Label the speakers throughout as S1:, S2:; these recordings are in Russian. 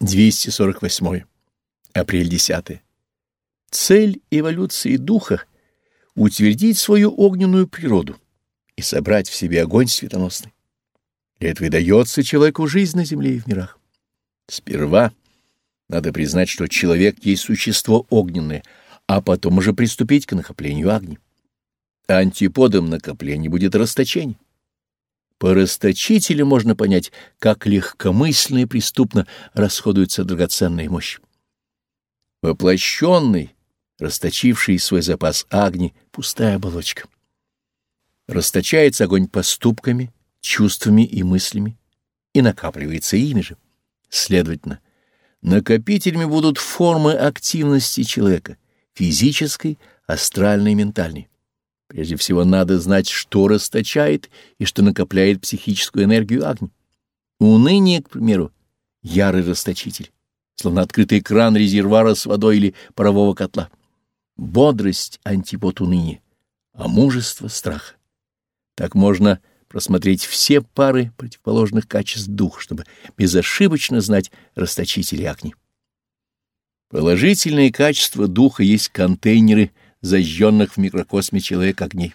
S1: 248. Апрель 10. Цель эволюции духа — утвердить свою огненную природу и собрать в себе огонь светоносный. Для этого и дается человеку жизнь на земле и в мирах. Сперва надо признать, что человек есть существо огненное, а потом уже приступить к накоплению огня. Антиподом накопления будет расточение. По расточителю можно понять, как легкомысленно и преступно расходуется драгоценная мощь. Воплощенный, расточивший свой запас огни, пустая оболочка. Расточается огонь поступками, чувствами и мыслями, и накапливается ими же. Следовательно, накопителями будут формы активности человека, физической, астральной и ментальной. Прежде всего надо знать, что расточает и что накопляет психическую энергию огня. Уныние, к примеру, ярый расточитель, словно открытый кран резервуара с водой или парового котла. Бодрость — антипод уныния, а мужество — страха. Так можно просмотреть все пары противоположных качеств духа, чтобы безошибочно знать расточителей огни. Положительные качества духа есть контейнеры — зажженных в микрокосме человека огней.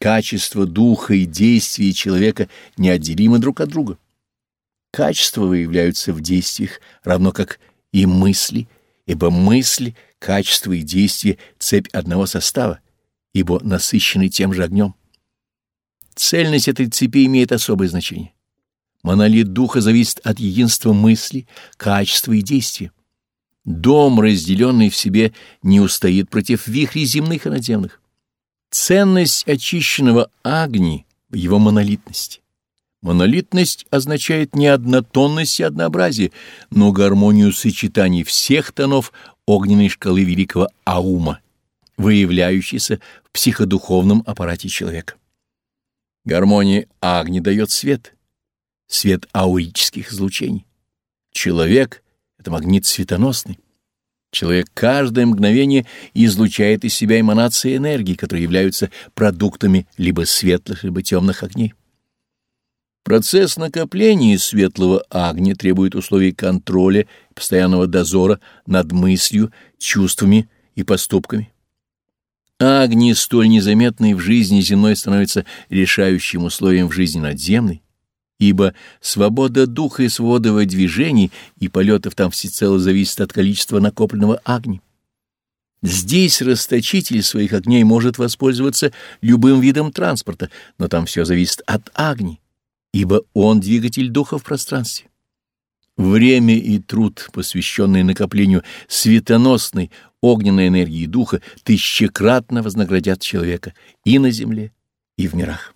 S1: Качество духа и действия человека неотделимы друг от друга. Качества выявляются в действиях, равно как и мысли, ибо мысли, качество и действие — цепь одного состава, ибо насыщены тем же огнем. Цельность этой цепи имеет особое значение. Монолит духа зависит от единства мысли, качества и действия. Дом, разделенный в себе, не устоит против вихрей земных и надземных. Ценность очищенного агни в его монолитности. Монолитность означает не однотонность и однообразие, но гармонию сочетаний всех тонов огненной шкалы великого аума, выявляющейся в психодуховном аппарате человека. Гармония агни дает свет, свет аурических излучений. Человек — это магнит светоносный. Человек каждое мгновение излучает из себя эманации энергии, которые являются продуктами либо светлых, либо темных огней. Процесс накопления светлого огня требует условий контроля, постоянного дозора над мыслью, чувствами и поступками. Огни, столь незаметные в жизни земной, становятся решающим условием в жизни надземной ибо свобода духа и свобода во движении и полетов там всецело зависит от количества накопленного огня. Здесь расточитель своих огней может воспользоваться любым видом транспорта, но там все зависит от огни, ибо он двигатель духа в пространстве. Время и труд, посвященные накоплению светоносной огненной энергии духа, тысячекратно вознаградят человека и на земле, и в мирах.